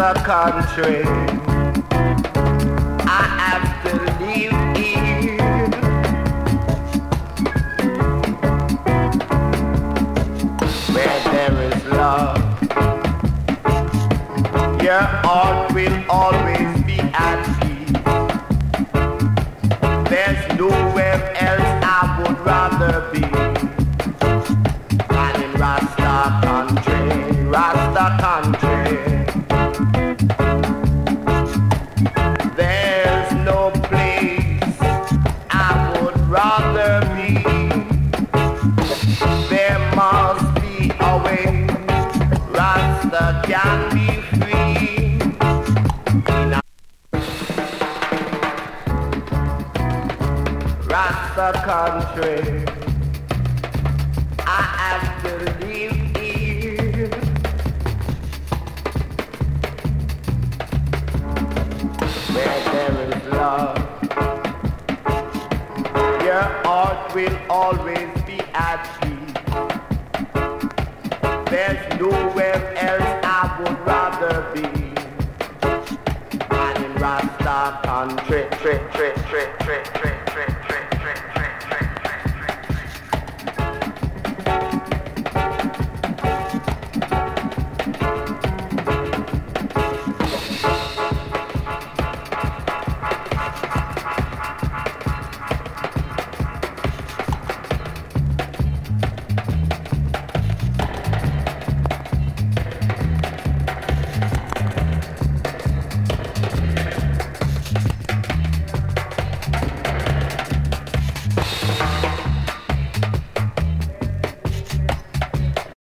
Rasta country. I have to live here. Where there is love, your heart will always be at country. There's no place I would will always be at peace. There's nowhere else I would rather be than in Rasta country.